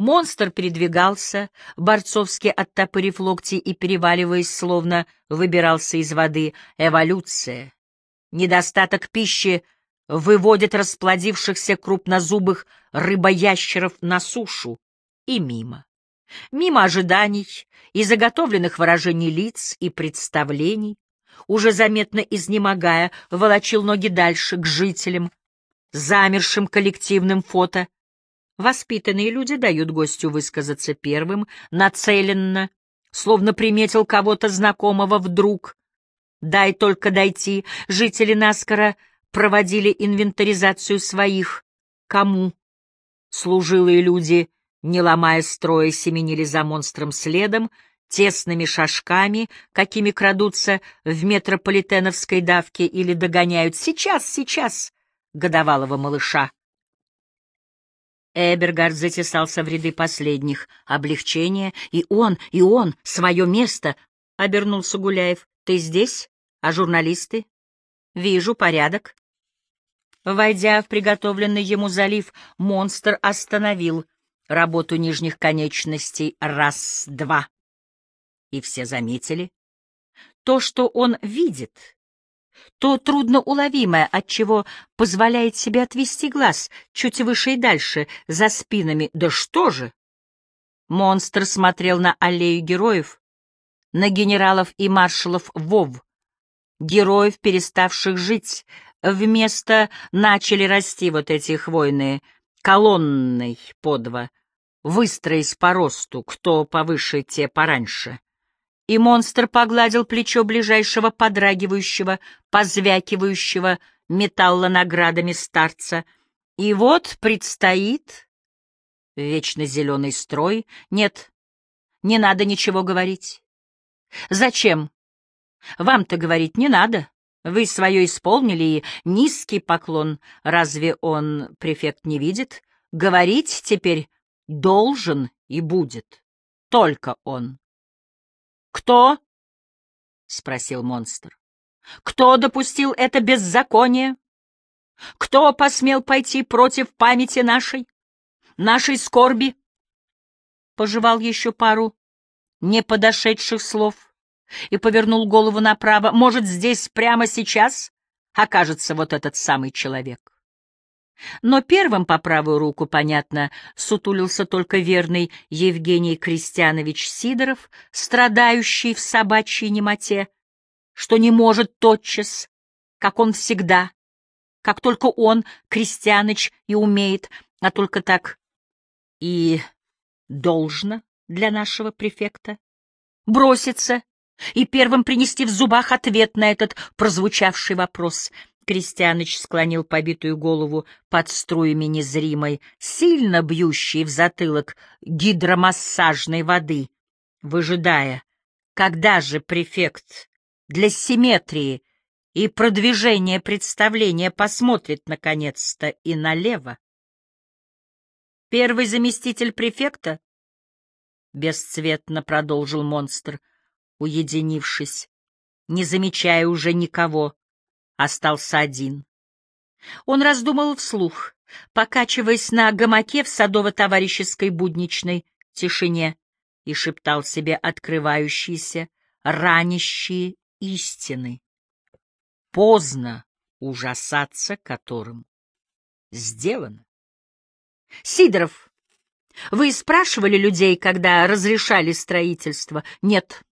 Монстр передвигался, борцовски оттопырив локти и переваливаясь, словно выбирался из воды. Эволюция. Недостаток пищи выводит расплодившихся крупнозубых рыбоящеров на сушу. И мимо. Мимо ожиданий и заготовленных выражений лиц и представлений, уже заметно изнемогая, волочил ноги дальше, к жителям, замершим коллективным фото — Воспитанные люди дают гостю высказаться первым, нацеленно, словно приметил кого-то знакомого вдруг. Дай только дойти, жители наскоро проводили инвентаризацию своих. Кому? Служилые люди, не ломая строя, семенили за монстром следом, тесными шажками, какими крадутся в метрополитеновской давке или догоняют «Сейчас, сейчас!» годовалого малыша. Эбергард затесался в ряды последних. Облегчение. И он, и он, свое место. Обернулся Гуляев. Ты здесь? А журналисты? Вижу, порядок. Войдя в приготовленный ему залив, монстр остановил работу нижних конечностей раз-два. И все заметили. То, что он видит, то трудноуловимое, отчего позволяет себе отвести глаз чуть выше и дальше, за спинами. Да что же? Монстр смотрел на аллею героев, на генералов и маршалов ВОВ, героев, переставших жить, вместо начали расти вот эти хвойные, колонной подво, выстроясь по росту, кто повыше, те пораньше и монстр погладил плечо ближайшего подрагивающего, позвякивающего металлонаградами старца. И вот предстоит вечно зеленый строй. Нет, не надо ничего говорить. Зачем? Вам-то говорить не надо. Вы свое исполнили, и низкий поклон, разве он, префект, не видит? Говорить теперь должен и будет. Только он. «Кто?» — спросил монстр. «Кто допустил это беззаконие? Кто посмел пойти против памяти нашей, нашей скорби?» Пожевал еще пару неподошедших слов и повернул голову направо. «Может, здесь прямо сейчас окажется вот этот самый человек?» Но первым по правую руку, понятно, сутулился только верный Евгений Крестьянович Сидоров, страдающий в собачьей немоте, что не может тотчас, как он всегда, как только он, Крестьяныч, и умеет, а только так и должно для нашего префекта, броситься и первым принести в зубах ответ на этот прозвучавший вопрос — Крестьяныч склонил побитую голову под струями незримой, сильно бьющей в затылок гидромассажной воды, выжидая, когда же префект для симметрии и продвижения представления посмотрит наконец-то и налево. Первый заместитель префекта, бесцветно продолжил монстр, уединившись, не замечая уже никого, остался один. Он раздумывал вслух, покачиваясь на гамаке в садово-товарищеской будничной тишине, и шептал себе открывающиеся, ранящие истины, поздно ужасаться которым сделано. Сидоров, вы спрашивали людей, когда разрешали строительство? Нет.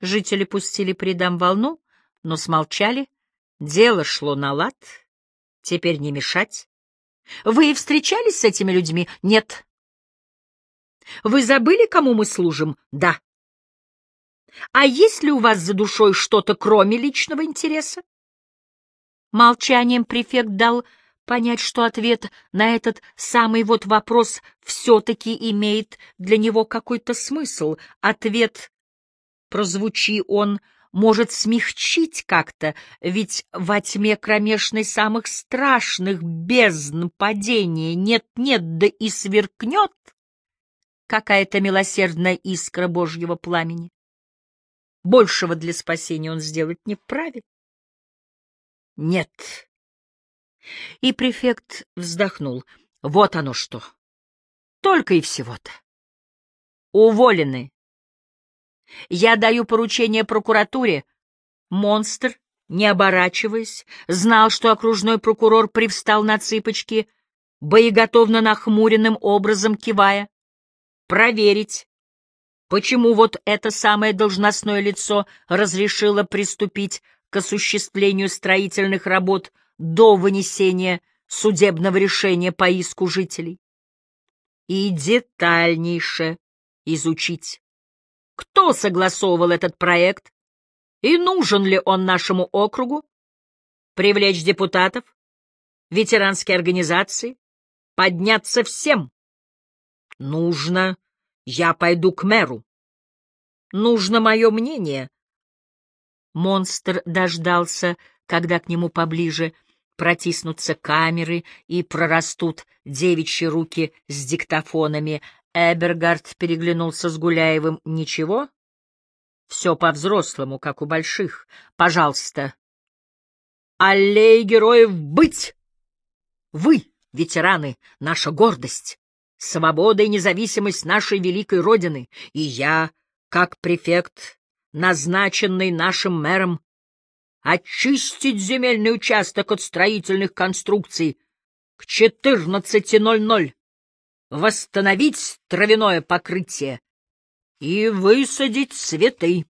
Жители пустили при дам волну, но смолчали. Дело шло на лад. Теперь не мешать. Вы встречались с этими людьми? Нет. Вы забыли, кому мы служим? Да. А есть ли у вас за душой что-то, кроме личного интереса? Молчанием префект дал понять, что ответ на этот самый вот вопрос все-таки имеет для него какой-то смысл. Ответ, прозвучи он, — может смягчить как-то, ведь во тьме кромешной самых страшных бездн падения нет-нет, да и сверкнет какая-то милосердная искра Божьего пламени. Большего для спасения он сделать не вправе. Нет. И префект вздохнул. Вот оно что. Только и всего-то. Уволены. Я даю поручение прокуратуре. Монстр, не оборачиваясь, знал, что окружной прокурор привстал на цыпочки, боеготовно нахмуренным образом кивая. Проверить, почему вот это самое должностное лицо разрешило приступить к осуществлению строительных работ до вынесения судебного решения по иску жителей. И детальнейше изучить, кто согласовывал этот проект и нужен ли он нашему округу, привлечь депутатов, ветеранские организации, подняться всем. Нужно, я пойду к мэру. Нужно мое мнение. Монстр дождался, когда к нему поближе протиснутся камеры и прорастут девичьи руки с диктофонами. Эбергард переглянулся с Гуляевым. «Ничего? Все по-взрослому, как у больших. Пожалуйста. Аллей героев быть! Вы, ветераны, наша гордость, свобода и независимость нашей великой Родины, и я, как префект, назначенный нашим мэром, очистить земельный участок от строительных конструкций к 14.00, восстановить травяное покрытие и высадить цветы.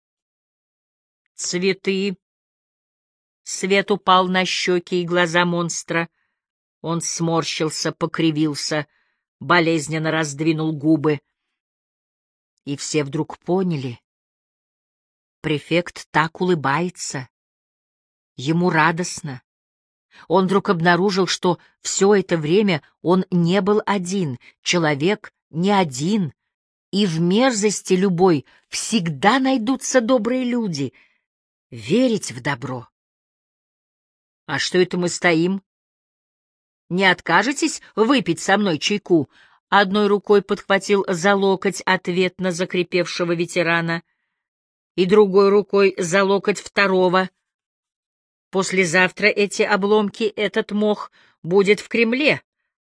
Цветы. Свет упал на щеки и глаза монстра. Он сморщился, покривился, болезненно раздвинул губы. И все вдруг поняли. Префект так улыбается. Ему радостно. Он вдруг обнаружил, что все это время он не был один, человек не один, и в мерзости любой всегда найдутся добрые люди. Верить в добро. А что это мы стоим? Не откажетесь выпить со мной чайку? Одной рукой подхватил за локоть ответно закрепевшего ветерана и другой рукой за локоть второго. Послезавтра эти обломки, этот мох будет в Кремле,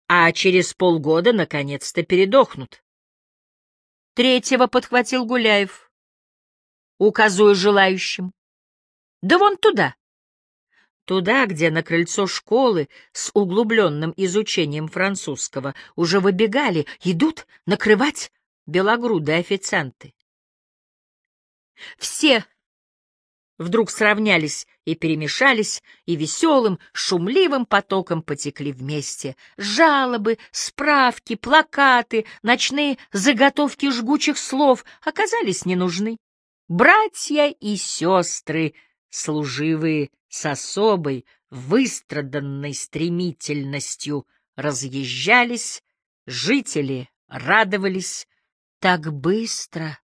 а через полгода наконец-то передохнут. Третьего подхватил Гуляев, указуя желающим. Да вон туда. Туда, где на крыльцо школы с углубленным изучением французского уже выбегали, идут накрывать белогрудые официанты. Все вдруг сравнялись и перемешались, и веселым, шумливым потоком потекли вместе. Жалобы, справки, плакаты, ночные заготовки жгучих слов оказались не нужны. Братья и сестры, служивые с особой, выстраданной стремительностью, разъезжались, жители радовались так быстро,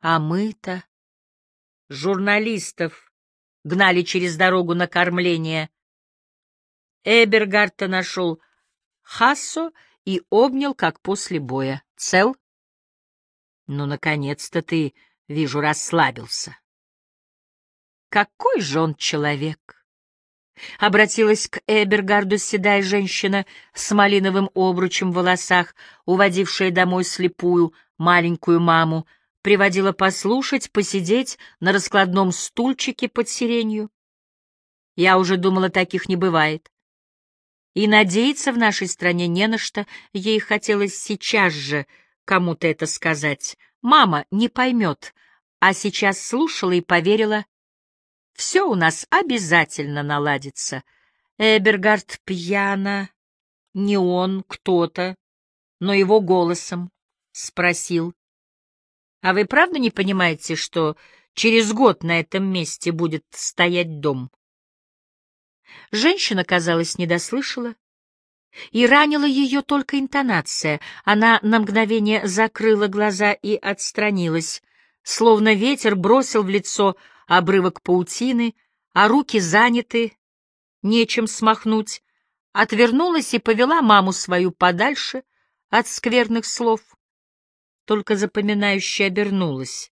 а мы-то журналистов гнали через дорогу на кормление. Эбергарта нашел Хассо и обнял, как после боя. Цел? Ну, наконец-то ты, вижу, расслабился. Какой же он человек! Обратилась к Эбергарду седая женщина с малиновым обручем в волосах, уводившая домой слепую маленькую маму, приводила послушать, посидеть на раскладном стульчике под сиренью. Я уже думала, таких не бывает. И надеяться в нашей стране не на что, ей хотелось сейчас же кому-то это сказать. Мама не поймет, а сейчас слушала и поверила. Все у нас обязательно наладится. Эбергард пьяно, не он, кто-то, но его голосом спросил. А вы правда не понимаете, что через год на этом месте будет стоять дом? Женщина, казалось, не дослышала, и ранила ее только интонация. Она на мгновение закрыла глаза и отстранилась, словно ветер бросил в лицо обрывок паутины, а руки заняты, нечем смахнуть, отвернулась и повела маму свою подальше от скверных слов только запоминающе обернулась.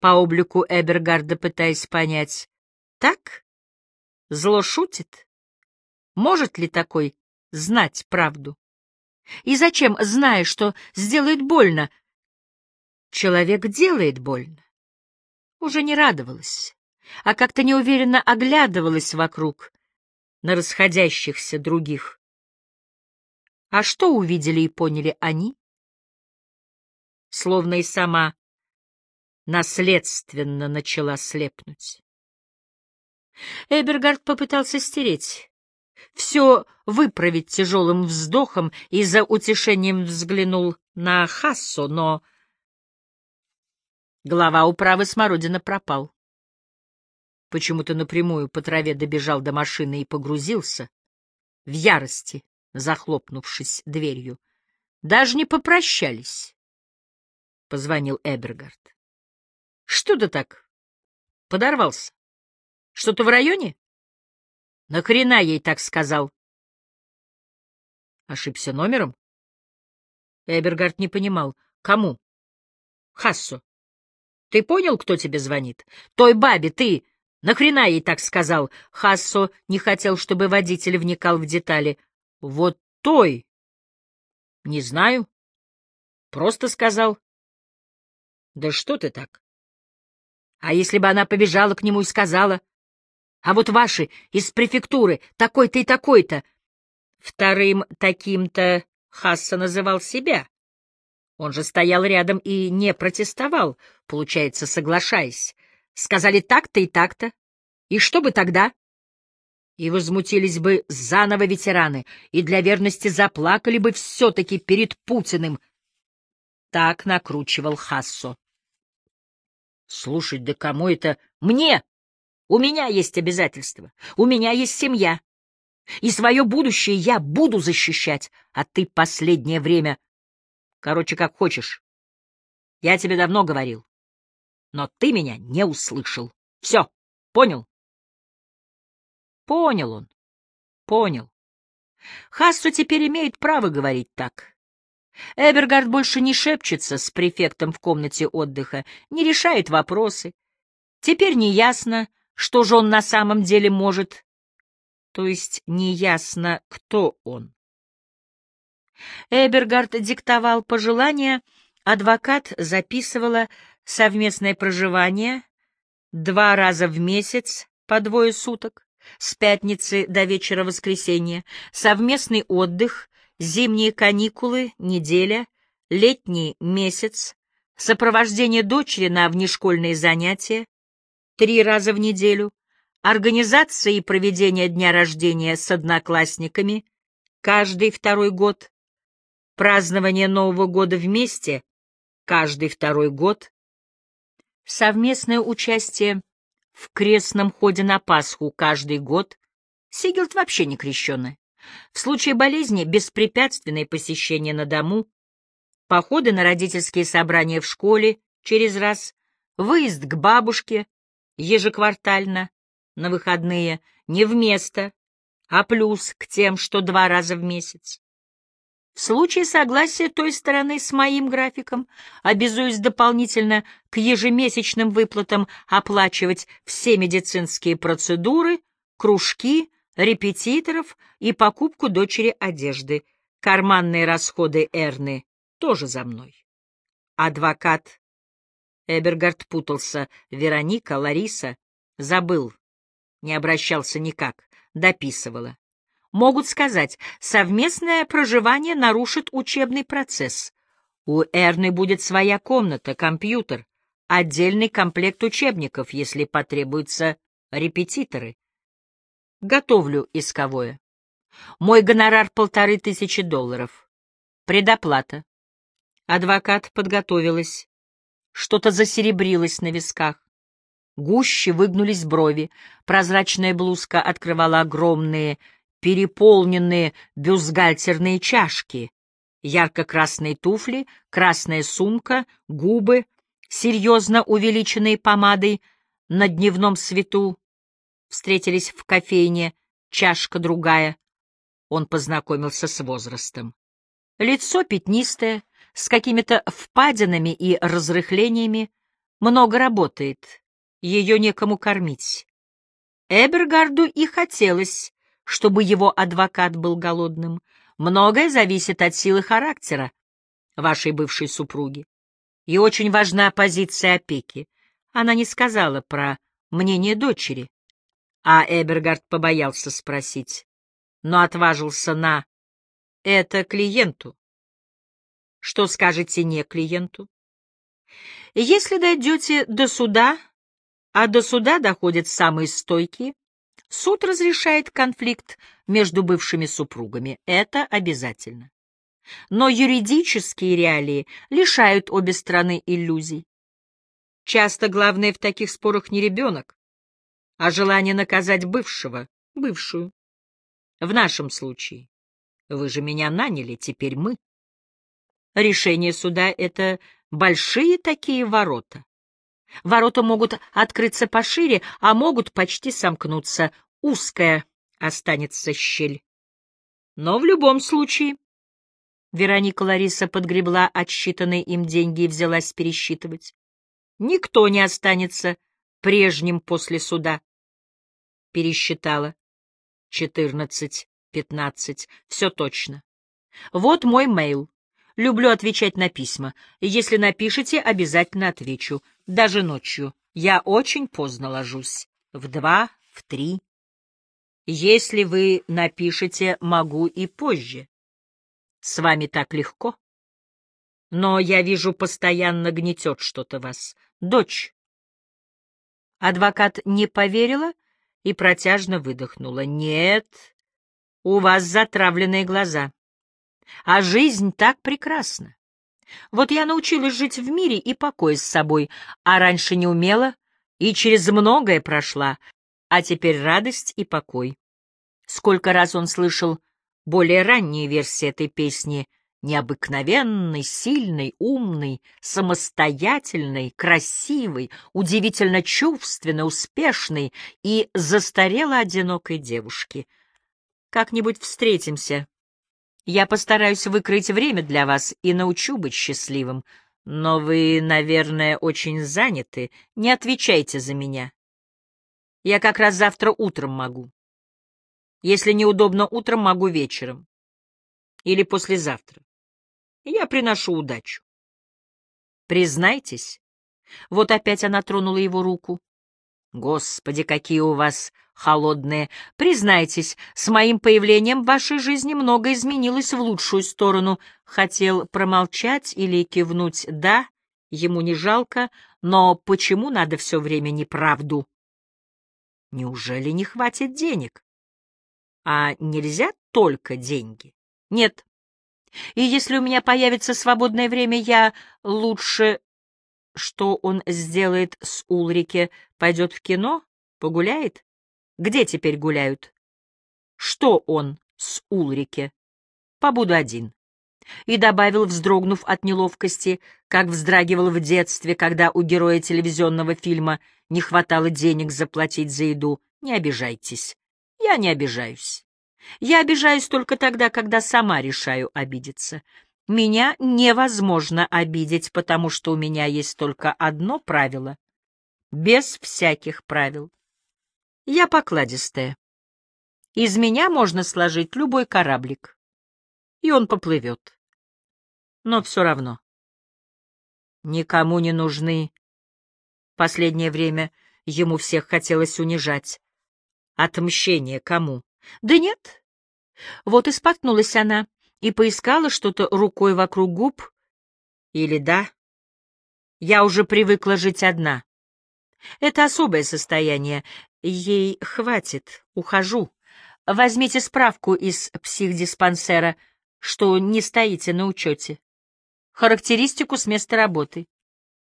По облику Эбергарда пытаясь понять, так? Зло шутит? Может ли такой знать правду? И зачем, зная, что сделает больно? Человек делает больно. Уже не радовалась, а как-то неуверенно оглядывалась вокруг на расходящихся других. А что увидели и поняли они? Словно и сама наследственно начала слепнуть. Эбергард попытался стереть, все выправить тяжелым вздохом и за утешением взглянул на Хассо, но глава управы Смородина пропал. Почему-то напрямую по траве добежал до машины и погрузился, в ярости, захлопнувшись дверью. Даже не попрощались. Позвонил Эбергард. Что ты так? Подорвался? Что-то в районе? Нахрена ей так сказал? Ошибся номером? Эбергард не понимал. Кому? Хассу. Ты понял, кто тебе звонит? Той бабе, ты! Нахрена ей так сказал? Хассо не хотел, чтобы водитель вникал в детали. Вот той. Не знаю. Просто сказал. Да что ты так? А если бы она побежала к нему и сказала, а вот ваши из префектуры такой-то и такой-то. Вторым таким-то Хасса называл себя. Он же стоял рядом и не протестовал, получается, соглашаясь. Сказали так-то и так-то. И что бы тогда? И возмутились бы заново ветераны, и для верности заплакали бы все-таки перед Путиным. Так накручивал Хассо. Слушай, да кому это? Мне! У меня есть обязательства, у меня есть семья. И свое будущее я буду защищать, а ты последнее время... Короче, как хочешь. Я тебе давно говорил. Но ты меня не услышал. Все, понял? Понял он, понял. Хассу теперь имеет право говорить так. Эбергард больше не шепчется с префектом в комнате отдыха, не решает вопросы. Теперь неясно, что же он на самом деле может? То есть неясно, кто он. Эбергард диктовал пожелания, адвокат записывала совместное проживание два раза в месяц по двое суток, с пятницы до вечера воскресенья, совместный отдых, зимние каникулы, неделя, летний месяц, сопровождение дочери на внешкольные занятия, три раза в неделю, организация и проведение дня рождения с одноклассниками каждый второй год, празднование Нового года вместе каждый второй год, совместное участие в крестном ходе на Пасху каждый год, Сигелд вообще не крещеный, в случае болезни беспрепятственное посещение на дому, походы на родительские собрания в школе через раз, выезд к бабушке, ежеквартально, на выходные, не вместо, а плюс к тем, что два раза в месяц. В случае согласия той стороны с моим графиком, обязуюсь дополнительно к ежемесячным выплатам оплачивать все медицинские процедуры, кружки, репетиторов и покупку дочери одежды. Карманные расходы Эрны тоже за мной. Адвокат Эбергард путался. Вероника, Лариса. Забыл. Не обращался никак. Дописывала. Могут сказать, совместное проживание нарушит учебный процесс. У Эрны будет своя комната, компьютер, отдельный комплект учебников, если потребуются репетиторы. Готовлю исковое. Мой гонорар полторы тысячи долларов. Предоплата. Адвокат подготовилась. Что-то засеребрилось на висках. Гуще выгнулись брови, прозрачная блузка открывала огромные, переполненные бюстгальтерные чашки, ярко-красные туфли, красная сумка, губы, серьезно увеличенные помадой на дневном свету. Встретились в кофейне, чашка другая. Он познакомился с возрастом. Лицо пятнистое, с какими-то впадинами и разрыхлениями, много работает, ее некому кормить. Эбергарду и хотелось, чтобы его адвокат был голодным. Многое зависит от силы характера вашей бывшей супруги. И очень важна позиция опеки. Она не сказала про мнение дочери, а Эбергард побоялся спросить, но отважился на «это клиенту». Что скажете не клиенту? Если дойдете до суда, а до суда доходят самые стойкие, суд разрешает конфликт между бывшими супругами. Это обязательно. Но юридические реалии лишают обе страны иллюзий. Часто главное в таких спорах не ребенок, а желание наказать бывшего, бывшую. В нашем случае. Вы же меня наняли, теперь мы. Решение суда — это большие такие ворота. Ворота могут открыться пошире, а могут почти сомкнуться. Узкая останется щель. Но в любом случае... Вероника Лариса подгребла отсчитанные им деньги и взялась пересчитывать. Никто не останется прежним после суда. Пересчитала. Четырнадцать, пятнадцать. Все точно. Вот мой мейл. Люблю отвечать на письма. Если напишите, обязательно отвечу. Даже ночью. Я очень поздно ложусь. В два, в три. Если вы напишете, могу и позже. С вами так легко. Но я вижу, постоянно гнетет что-то вас. Дочь. Адвокат не поверила и протяжно выдохнула. Нет, у вас затравленные глаза. А жизнь так прекрасна. Вот я научилась жить в мире и покое с собой, а раньше не умела и через многое прошла, а теперь радость и покой. Сколько раз он слышал более ранние версии этой песни — необыкновенный, сильный, умный, самостоятельный, красивый, удивительно чувственный, успешный и застарело одинокой девушки. Как-нибудь встретимся, я постараюсь выкроить время для вас и научу быть счастливым. Но вы, наверное, очень заняты. Не отвечайте за меня. Я как раз завтра утром могу. Если неудобно утром, могу вечером. Или послезавтра. Я приношу удачу. Признайтесь. Вот опять она тронула его руку. Господи, какие у вас холодные. Признайтесь, с моим появлением в вашей жизни много изменилось в лучшую сторону. Хотел промолчать или кивнуть «да», ему не жалко, но почему надо все время неправду? Неужели не хватит денег? А нельзя только деньги? Нет. И если у меня появится свободное время, я лучше что он сделает с Улрике? Пойдет в кино? Погуляет? Где теперь гуляют? Что он с Улрике? Побуду один. И добавил, вздрогнув от неловкости, как вздрагивал в детстве, когда у героя телевизионного фильма не хватало денег заплатить за еду. Не обижайтесь. Я не обижаюсь. Я обижаюсь только тогда, когда сама решаю обидеться. Меня невозможно обидеть, потому что у меня есть только одно правило — без всяких правил. Я покладистая. Из меня можно сложить любой кораблик, и он поплывет. Но все равно. Никому не нужны. Последнее время ему всех хотелось унижать. Отмщение кому? Да нет. Вот и споткнулась она и поискала что-то рукой вокруг губ. Или да? Я уже привыкла жить одна. Это особое состояние. Ей хватит. Ухожу. Возьмите справку из психдиспансера, что не стоите на учете. Характеристику с места работы.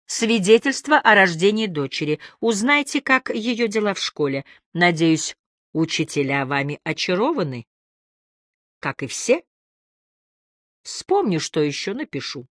Свидетельство о рождении дочери. Узнайте, как ее дела в школе. Надеюсь, учителя вами очарованы? Как и все? Вспомню, что еще напишу.